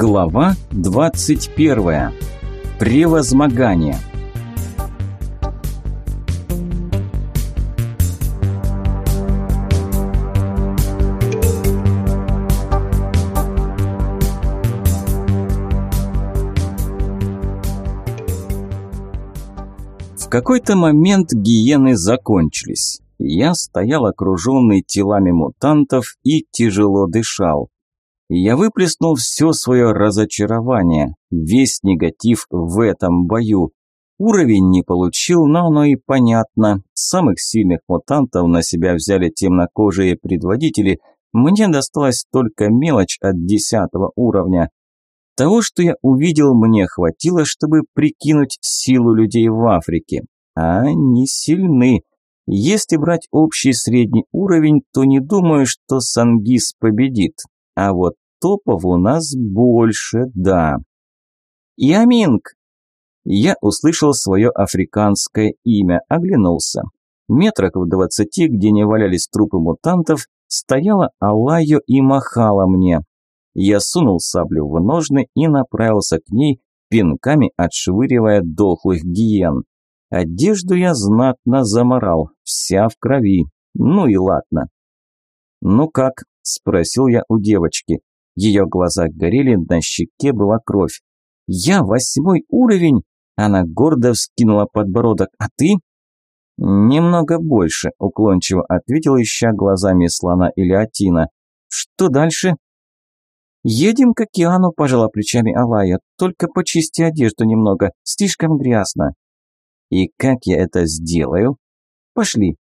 Глава 21. Превозмогание. В какой-то момент гиены закончились. Я стоял окруженный телами мутантов и тяжело дышал. Я выплеснул все свое разочарование, весь негатив в этом бою. Уровень не получил, но оно и понятно. Самых сильных мутантов на себя взяли темнокожие предводители. Мне досталась только мелочь от десятого уровня. Того, что я увидел, мне хватило, чтобы прикинуть силу людей в Африке. А они сильны. Если брать общий средний уровень, то не думаю, что Сангис победит. А вот топов у нас больше, да. Яминг! Я услышал свое африканское имя, оглянулся. Метрах в двадцати, где не валялись трупы мутантов, стояла Алайо и махала мне. Я сунул саблю в ножны и направился к ней, пинками отшвыривая дохлых гиен. Одежду я знатно заморал, вся в крови. Ну и ладно. «Ну как?» Спросил я у девочки. Ее глаза горели, на щеке была кровь. «Я восьмой уровень!» Она гордо вскинула подбородок. «А ты?» «Немного больше», – уклончиво ответил, ища глазами слона или Атина. «Что дальше?» «Едем к океану», – пожала плечами Алая. «Только почисти одежду немного, слишком грязно». «И как я это сделаю?» «Пошли»,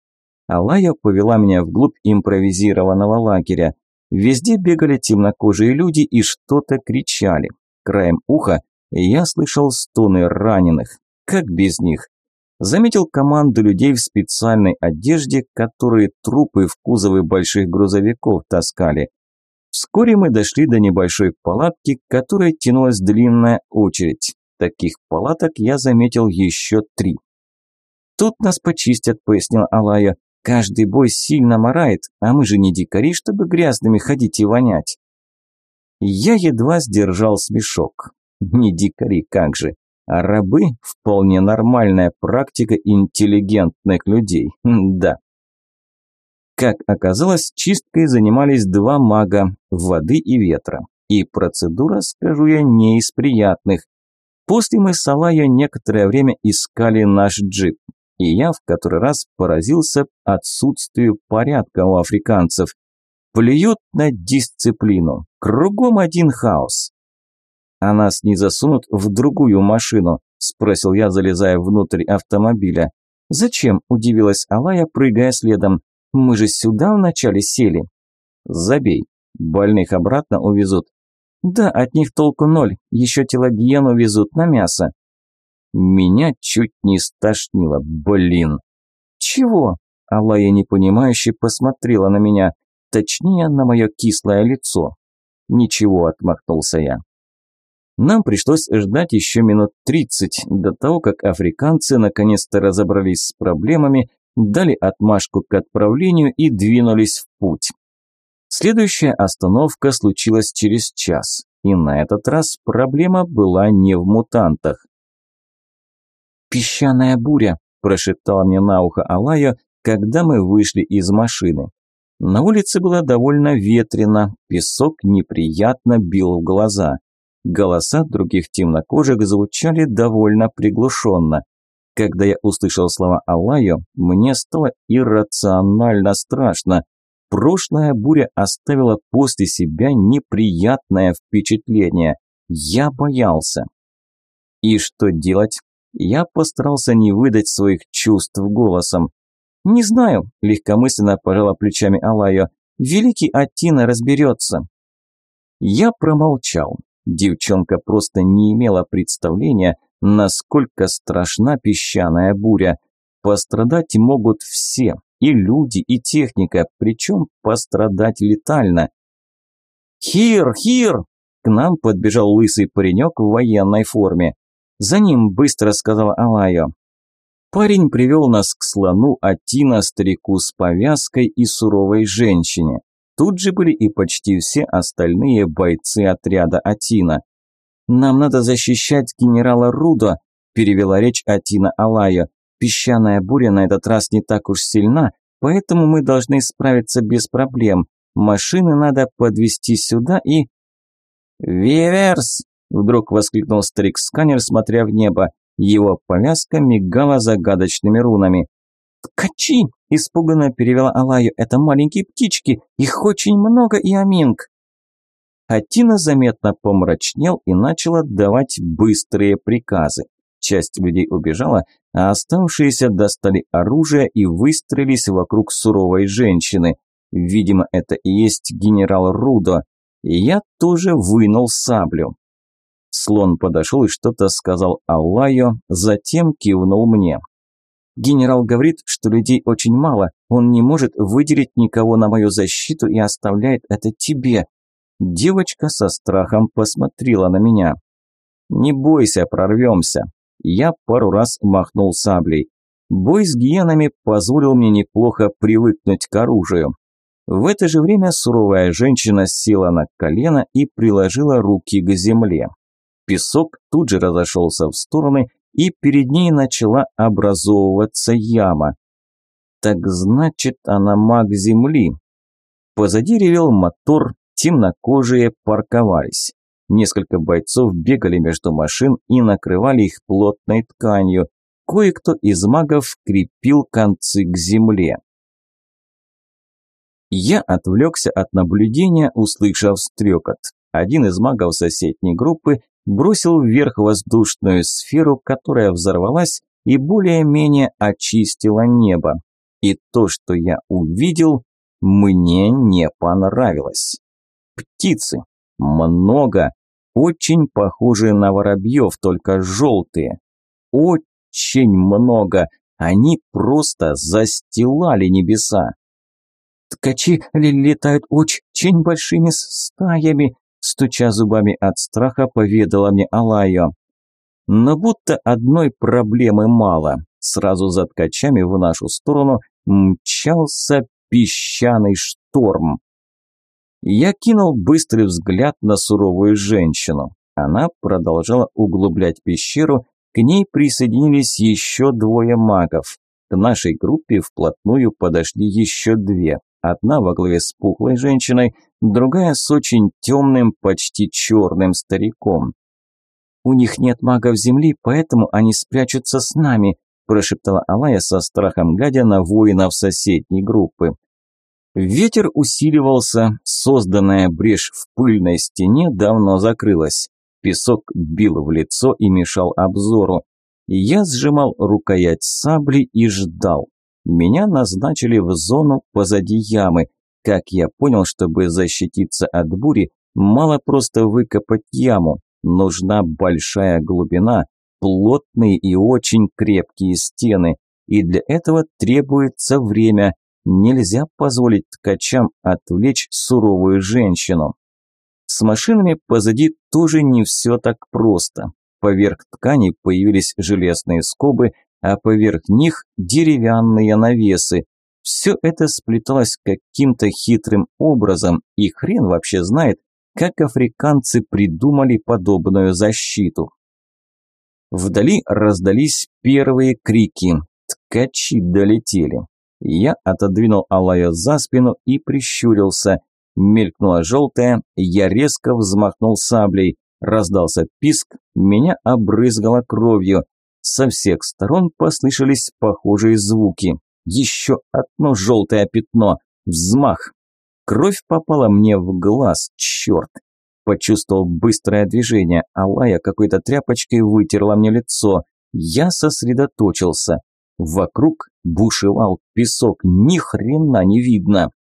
Алая повела меня вглубь импровизированного лагеря. Везде бегали темнокожие люди и что-то кричали. Краем уха я слышал стоны раненых. Как без них? Заметил команду людей в специальной одежде, которые трупы в кузовы больших грузовиков таскали. Вскоре мы дошли до небольшой палатки, к которой тянулась длинная очередь. Таких палаток я заметил еще три. «Тут нас почистят», – пояснил Алая. Каждый бой сильно морает, а мы же не дикари, чтобы грязными ходить и вонять. Я едва сдержал смешок. Не дикари, как же. А рабы – вполне нормальная практика интеллигентных людей. да. Как оказалось, чисткой занимались два мага – воды и ветра. И процедура, скажу я, не из приятных. После мы с Алайо некоторое время искали наш джип и я в который раз поразился отсутствию порядка у африканцев. Плюют на дисциплину, кругом один хаос. «А нас не засунут в другую машину?» – спросил я, залезая внутрь автомобиля. «Зачем?» – удивилась Алая, прыгая следом. «Мы же сюда вначале сели». «Забей. Больных обратно увезут». «Да, от них толку ноль. Еще телогиен увезут на мясо». Меня чуть не стошнило, блин. Чего? Алая непонимающе посмотрела на меня, точнее на мое кислое лицо. Ничего, отмахнулся я. Нам пришлось ждать еще минут тридцать до того, как африканцы наконец-то разобрались с проблемами, дали отмашку к отправлению и двинулись в путь. Следующая остановка случилась через час, и на этот раз проблема была не в мутантах. «Песчаная буря», – прошептала мне на ухо Алая, когда мы вышли из машины. На улице было довольно ветрено, песок неприятно бил в глаза. Голоса других темнокожих звучали довольно приглушенно. Когда я услышал слова Алайо, мне стало иррационально страшно. Прошлая буря оставила после себя неприятное впечатление. Я боялся. И что делать? Я постарался не выдать своих чувств голосом. «Не знаю», – легкомысленно пожала плечами Алайо. «Великий Атина разберется». Я промолчал. Девчонка просто не имела представления, насколько страшна песчаная буря. Пострадать могут все, и люди, и техника, причем пострадать летально. «Хир, хир!» К нам подбежал лысый паренек в военной форме. «За ним!» – быстро сказала Алайо. Парень привел нас к слону, Атина, старику с повязкой и суровой женщине. Тут же были и почти все остальные бойцы отряда Атина. «Нам надо защищать генерала Рудо», – перевела речь Атина Алая. «Песчаная буря на этот раз не так уж сильна, поэтому мы должны справиться без проблем. Машины надо подвести сюда и...» «Виверс!» – вдруг воскликнул старик-сканер, смотря в небо. Его повязка мигала загадочными рунами. «Ткачи!» – испуганно перевела Алаю. «Это маленькие птички, их очень много, и Аминг!» Атина заметно помрачнел и начал отдавать быстрые приказы. Часть людей убежала, а оставшиеся достали оружие и выстроились вокруг суровой женщины. Видимо, это и есть генерал Рудо. Я тоже вынул саблю. Слон подошел и что-то сказал Аллайо, затем кивнул мне. Генерал говорит, что людей очень мало, он не может выделить никого на мою защиту и оставляет это тебе. Девочка со страхом посмотрела на меня. «Не бойся, прорвемся». Я пару раз махнул саблей. Бой с гиенами позволил мне неплохо привыкнуть к оружию. В это же время суровая женщина села на колено и приложила руки к земле. Песок тут же разошелся в стороны, и перед ней начала образовываться яма. Так значит, она маг земли. Позади ревел мотор, темнокожие парковались. Несколько бойцов бегали между машин и накрывали их плотной тканью. Кое-кто из магов крепил концы к земле. Я отвлекся от наблюдения, услышав стрекот. Один из магов соседней группы бросил вверх воздушную сферу, которая взорвалась и более-менее очистила небо. И то, что я увидел, мне не понравилось. Птицы. Много. Очень похожие на воробьев, только желтые. Очень много. Они просто застилали небеса. Ткачи летают очень большими стаями, стуча зубами от страха, поведала мне Алайо. Но будто одной проблемы мало. Сразу за ткачами в нашу сторону мчался песчаный шторм. Я кинул быстрый взгляд на суровую женщину. Она продолжала углублять пещеру, к ней присоединились еще двое магов. К нашей группе вплотную подошли еще две. Одна во главе с пухлой женщиной, другая с очень темным, почти черным стариком. «У них нет магов земли, поэтому они спрячутся с нами», прошептала Алая со страхом, глядя на воинов соседней группы. Ветер усиливался, созданная брешь в пыльной стене давно закрылась. Песок бил в лицо и мешал обзору. Я сжимал рукоять сабли и ждал. Меня назначили в зону позади ямы. Как я понял, чтобы защититься от бури, мало просто выкопать яму. Нужна большая глубина, плотные и очень крепкие стены. И для этого требуется время. Нельзя позволить ткачам отвлечь суровую женщину. С машинами позади тоже не все так просто. Поверх ткани появились железные скобы, а поверх них деревянные навесы. Все это сплеталось каким-то хитрым образом, и хрен вообще знает, как африканцы придумали подобную защиту. Вдали раздались первые крики. Ткачи долетели. Я отодвинул Алая за спину и прищурился. Мелькнула желтая, я резко взмахнул саблей. Раздался писк, меня обрызгало кровью. Со всех сторон послышались похожие звуки. Еще одно желтое пятно. Взмах. Кровь попала мне в глаз, черт. Почувствовал быстрое движение, а Лая какой-то тряпочкой вытерла мне лицо. Я сосредоточился. Вокруг бушевал песок, ни хрена не видно.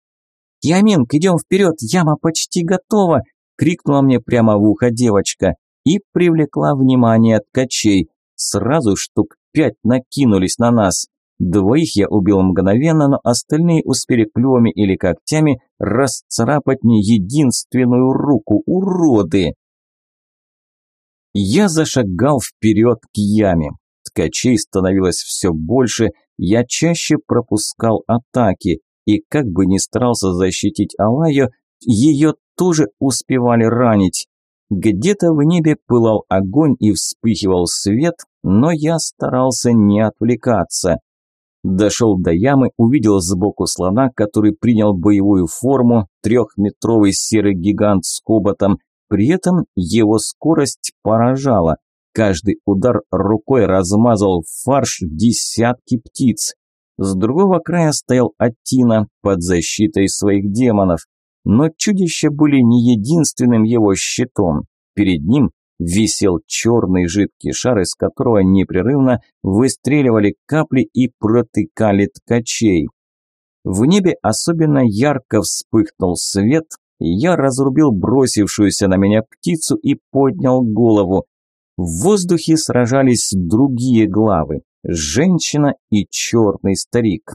«Яминг, идем вперед, яма почти готова!» – крикнула мне прямо в ухо девочка и привлекла внимание ткачей. Сразу штук пять накинулись на нас. Двоих я убил мгновенно, но остальные успели клювами или когтями расцарапать мне единственную руку. Уроды! Я зашагал вперед к яме. Ткачей становилось все больше, я чаще пропускал атаки, и как бы ни старался защитить Алаю, ее тоже успевали ранить. Где-то в небе пылал огонь и вспыхивал свет, но я старался не отвлекаться. Дошел до ямы, увидел сбоку слона, который принял боевую форму, трехметровый серый гигант с хоботом, при этом его скорость поражала. Каждый удар рукой размазал фарш десятки птиц. С другого края стоял Атина под защитой своих демонов. Но чудища были не единственным его щитом. Перед ним висел черный жидкий шар, из которого непрерывно выстреливали капли и протыкали ткачей. В небе особенно ярко вспыхнул свет, я разрубил бросившуюся на меня птицу и поднял голову. В воздухе сражались другие главы – женщина и черный старик.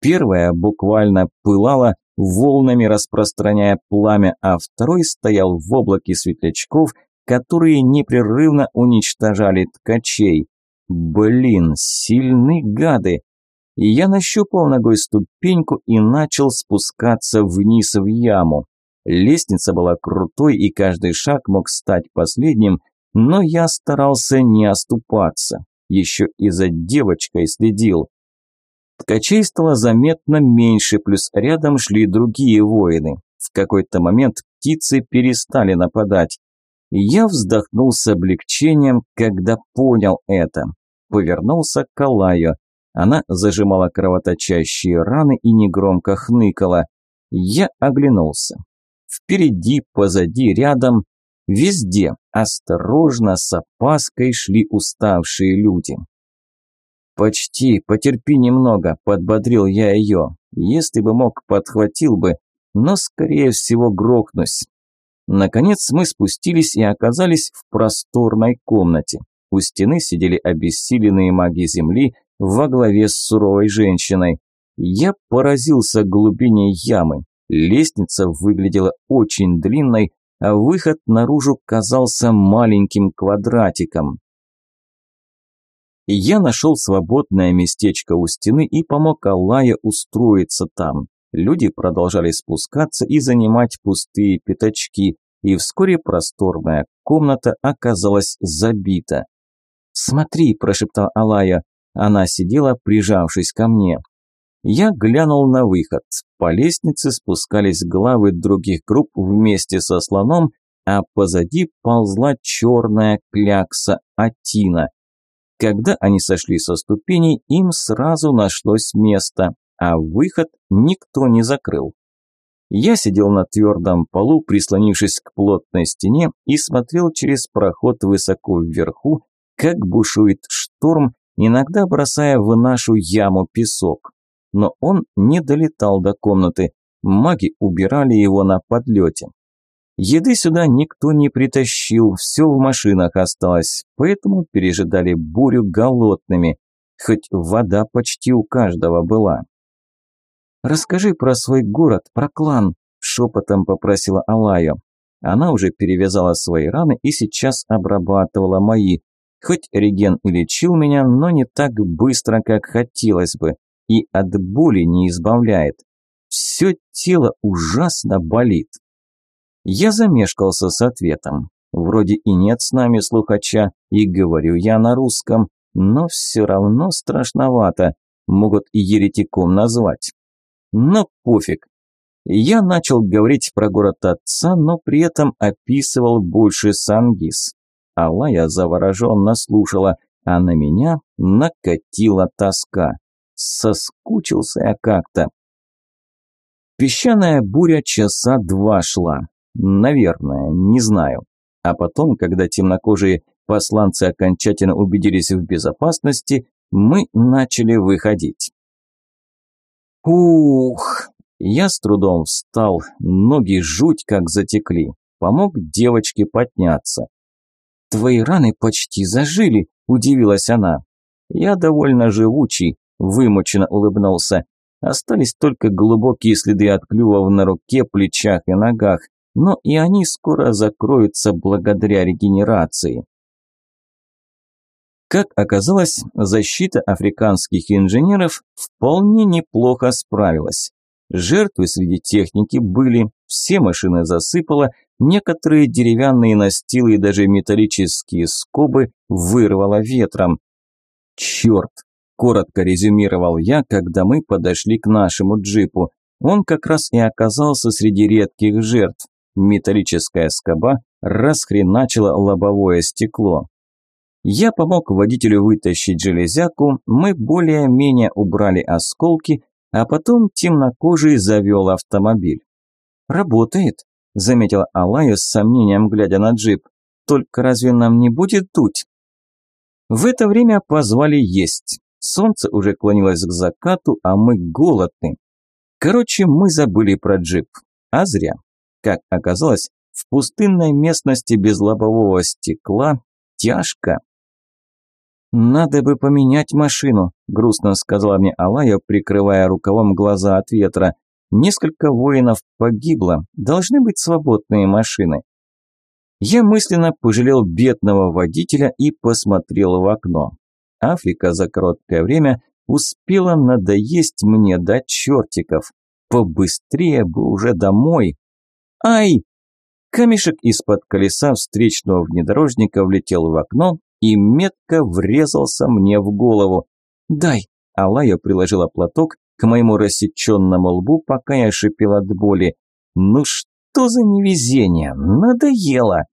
Первая буквально пылала, волнами распространяя пламя, а второй стоял в облаке светлячков, которые непрерывно уничтожали ткачей. Блин, сильны гады! Я нащупал ногой ступеньку и начал спускаться вниз в яму. Лестница была крутой, и каждый шаг мог стать последним, но я старался не оступаться. Еще и за девочкой следил. Ткачей стало заметно меньше, плюс рядом шли другие воины. В какой-то момент птицы перестали нападать. Я вздохнул с облегчением, когда понял это. Повернулся к Алаю. Она зажимала кровоточащие раны и негромко хныкала. Я оглянулся. Впереди, позади, рядом, везде, осторожно, с опаской шли уставшие люди. «Почти, потерпи немного», – подбодрил я ее. «Если бы мог, подхватил бы, но, скорее всего, грохнусь». Наконец мы спустились и оказались в просторной комнате. У стены сидели обессиленные маги земли во главе с суровой женщиной. Я поразился глубине ямы. Лестница выглядела очень длинной, а выход наружу казался маленьким квадратиком. Я нашел свободное местечко у стены и помог Аллае устроиться там. Люди продолжали спускаться и занимать пустые пятачки, и вскоре просторная комната оказалась забита. «Смотри», – прошептал Алая. Она сидела, прижавшись ко мне. Я глянул на выход. По лестнице спускались главы других групп вместе со слоном, а позади ползла черная клякса Атина. Когда они сошли со ступеней, им сразу нашлось место, а выход никто не закрыл. Я сидел на твердом полу, прислонившись к плотной стене и смотрел через проход высоко вверху, как бушует шторм, иногда бросая в нашу яму песок. Но он не долетал до комнаты, маги убирали его на подлете. Еды сюда никто не притащил, все в машинах осталось, поэтому пережидали бурю голодными, хоть вода почти у каждого была. «Расскажи про свой город, про клан», – шепотом попросила Алая. Она уже перевязала свои раны и сейчас обрабатывала мои. Хоть Реген и лечил меня, но не так быстро, как хотелось бы, и от боли не избавляет. Все тело ужасно болит. Я замешкался с ответом. Вроде и нет с нами слухача, и говорю я на русском, но все равно страшновато. Могут и еретиком назвать. Но пофиг. Я начал говорить про город отца, но при этом описывал больше Сангис. Алая завороженно слушала, а на меня накатила тоска. Соскучился я как-то. Песчаная буря часа два шла. Наверное, не знаю. А потом, когда темнокожие посланцы окончательно убедились в безопасности, мы начали выходить. Ух! Я с трудом встал, ноги жуть как затекли. Помог девочке подняться. «Твои раны почти зажили», – удивилась она. «Я довольно живучий», – вымученно улыбнулся. Остались только глубокие следы от клювов на руке, плечах и ногах но и они скоро закроются благодаря регенерации. Как оказалось, защита африканских инженеров вполне неплохо справилась. Жертвы среди техники были, все машины засыпало, некоторые деревянные настилы и даже металлические скобы вырвало ветром. «Черт!» – коротко резюмировал я, когда мы подошли к нашему джипу. Он как раз и оказался среди редких жертв. Металлическая скоба расхреначила лобовое стекло. Я помог водителю вытащить железяку, мы более-менее убрали осколки, а потом темнокожий завел автомобиль. «Работает», – заметила Алая с сомнением, глядя на джип. «Только разве нам не будет дуть?» В это время позвали есть. Солнце уже клонилось к закату, а мы голодны. Короче, мы забыли про джип. А зря. Как оказалось, в пустынной местности без лобового стекла тяжко. «Надо бы поменять машину», – грустно сказала мне Алая, прикрывая рукавом глаза от ветра. «Несколько воинов погибло, должны быть свободные машины». Я мысленно пожалел бедного водителя и посмотрел в окно. Африка за короткое время успела надоесть мне до чертиков. Побыстрее бы уже домой. Ай! Камешек из-под колеса встречного внедорожника влетел в окно, и метко врезался мне в голову. «Дай!» – Алая приложила платок к моему рассеченному лбу, пока я шипел от боли. «Ну что за невезение! Надоело!»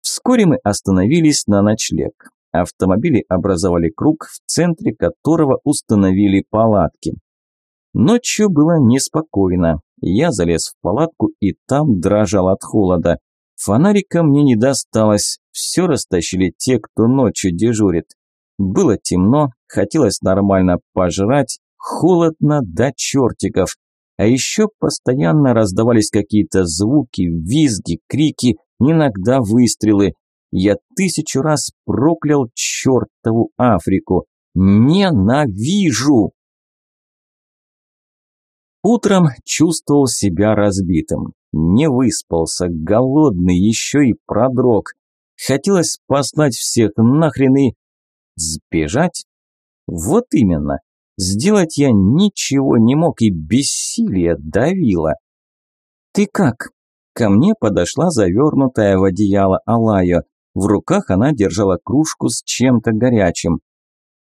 Вскоре мы остановились на ночлег. Автомобили образовали круг, в центре которого установили палатки. Ночью было неспокойно. Я залез в палатку и там дрожал от холода. Фонарика мне не досталось, все растащили те, кто ночью дежурит. Было темно, хотелось нормально пожрать, холодно до чертиков. А еще постоянно раздавались какие-то звуки, визги, крики, иногда выстрелы. Я тысячу раз проклял чертову Африку. Ненавижу! Утром чувствовал себя разбитым. Не выспался, голодный, еще и продрог. Хотелось послать всех нахрен и... Сбежать? Вот именно. Сделать я ничего не мог и бессилие давило. «Ты как?» Ко мне подошла завернутая в одеяло Алайо. В руках она держала кружку с чем-то горячим.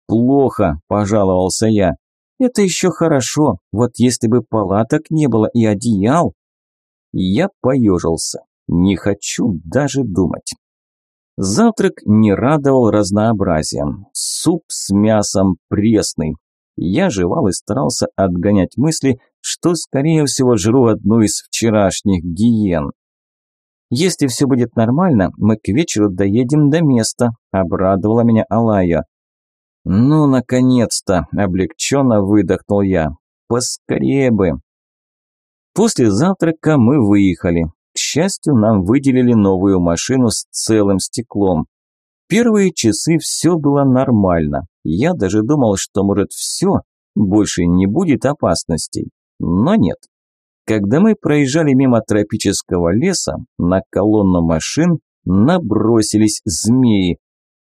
«Плохо», – пожаловался я. «Это еще хорошо. Вот если бы палаток не было и одеял...» Я поежился. Не хочу даже думать. Завтрак не радовал разнообразием. Суп с мясом пресный. Я жевал и старался отгонять мысли, что, скорее всего, жру одну из вчерашних гиен. «Если все будет нормально, мы к вечеру доедем до места», – обрадовала меня Алая. «Ну, наконец-то!» – облегченно выдохнул я. «Поскорее бы!» После завтрака мы выехали. К счастью, нам выделили новую машину с целым стеклом. Первые часы все было нормально. Я даже думал, что, может, все, больше не будет опасностей. Но нет. Когда мы проезжали мимо тропического леса, на колонну машин набросились змеи.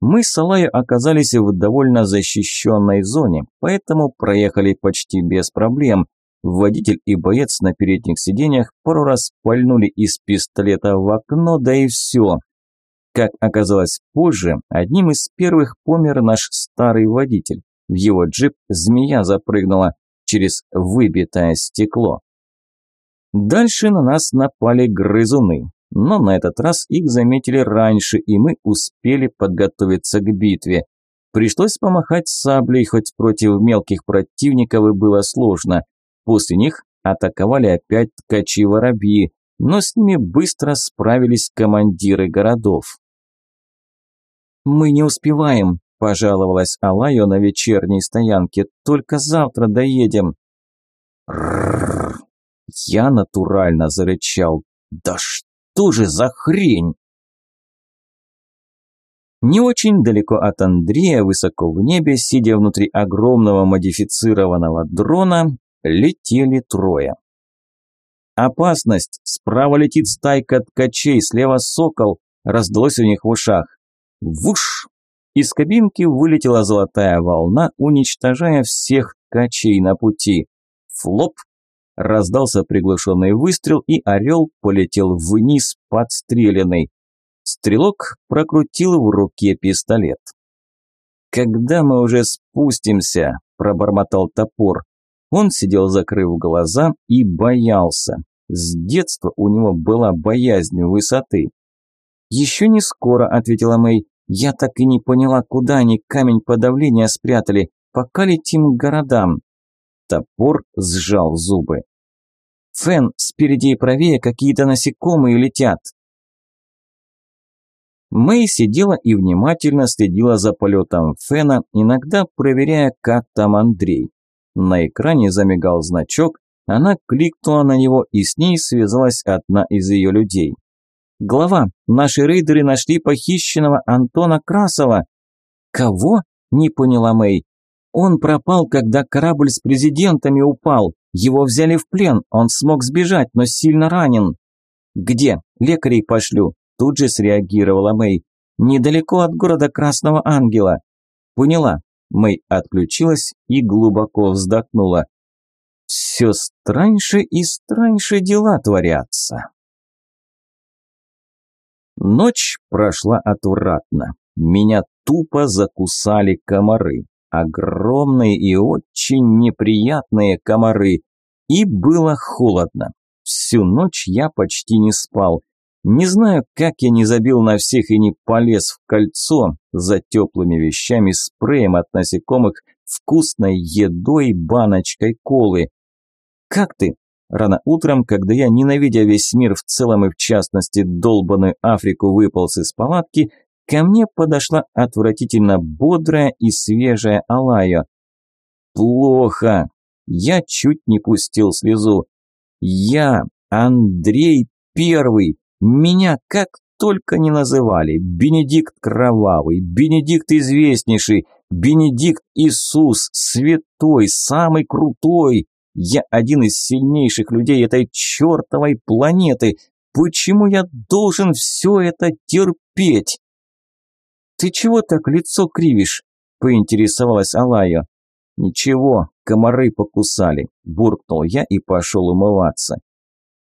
Мы с Алай оказались в довольно защищенной зоне, поэтому проехали почти без проблем – Водитель и боец на передних сиденьях пару раз пальнули из пистолета в окно, да и все. Как оказалось позже, одним из первых помер наш старый водитель. В его джип змея запрыгнула через выбитое стекло. Дальше на нас напали грызуны, но на этот раз их заметили раньше, и мы успели подготовиться к битве. Пришлось помахать саблей, хоть против мелких противников и было сложно. После них атаковали опять ткачи-воробьи, но с ними быстро справились командиры городов. «Мы не успеваем», – пожаловалась Алайо на вечерней стоянке, – «только завтра доедем». Я натурально зарычал. «Да что же за хрень?» Не очень далеко от Андрея, высоко в небе, сидя внутри огромного модифицированного дрона, Летели трое. «Опасность! Справа летит стайка ткачей, слева сокол!» Раздалось у них в ушах. Вуш! Из кабинки вылетела золотая волна, уничтожая всех ткачей на пути. Флоп! Раздался приглушенный выстрел, и орел полетел вниз подстреленный. Стрелок прокрутил в руке пистолет. «Когда мы уже спустимся?» – пробормотал топор. Он сидел, закрыв глаза, и боялся. С детства у него была боязнь высоты. «Еще не скоро», – ответила Мэй. «Я так и не поняла, куда они камень подавления спрятали. Пока летим к городам». Топор сжал зубы. «Фен, спереди и правее какие-то насекомые летят». Мэй сидела и внимательно следила за полетом Фена, иногда проверяя, как там Андрей. На экране замигал значок, она кликнула на него, и с ней связалась одна из ее людей. «Глава, наши рейдеры нашли похищенного Антона Красова». «Кого?» – не поняла Мэй. «Он пропал, когда корабль с президентами упал. Его взяли в плен, он смог сбежать, но сильно ранен». «Где? Лекарей пошлю», – тут же среагировала Мэй. «Недалеко от города Красного Ангела». «Поняла». Мэй отключилась и глубоко вздохнула. «Все страньше и страньше дела творятся». Ночь прошла отвратно. Меня тупо закусали комары. Огромные и очень неприятные комары. И было холодно. Всю ночь я почти не спал. Не знаю, как я не забил на всех и не полез в кольцо за теплыми вещами, спреем от насекомых, вкусной едой, баночкой колы. «Как ты?» Рано утром, когда я, ненавидя весь мир в целом и в частности долбанную Африку, выполз из палатки, ко мне подошла отвратительно бодрая и свежая Алая. «Плохо!» Я чуть не пустил слезу. «Я, Андрей Первый, меня как только не называли. Бенедикт Кровавый, Бенедикт Известнейший, Бенедикт Иисус, Святой, самый крутой. Я один из сильнейших людей этой чертовой планеты. Почему я должен все это терпеть? Ты чего так лицо кривишь? Поинтересовалась Алая. Ничего, комары покусали, буркнул я и пошел умываться.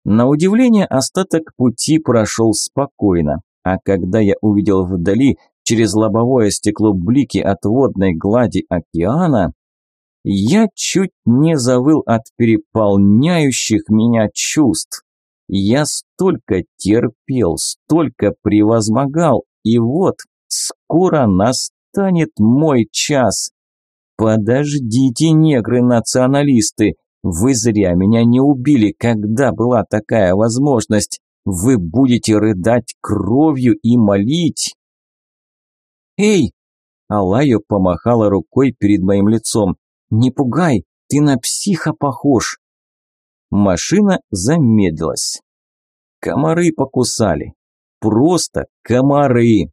На удивление, остаток пути прошел спокойно, а когда я увидел вдали через лобовое стекло блики от водной глади океана, я чуть не завыл от переполняющих меня чувств. Я столько терпел, столько превозмогал, и вот скоро настанет мой час. Подождите, негры-националисты, вы зря меня не убили, когда была такая возможность. Вы будете рыдать кровью и молить. Эй! Алайо помахала рукой перед моим лицом. «Не пугай, ты на психа похож!» Машина замедлилась. Комары покусали. Просто комары.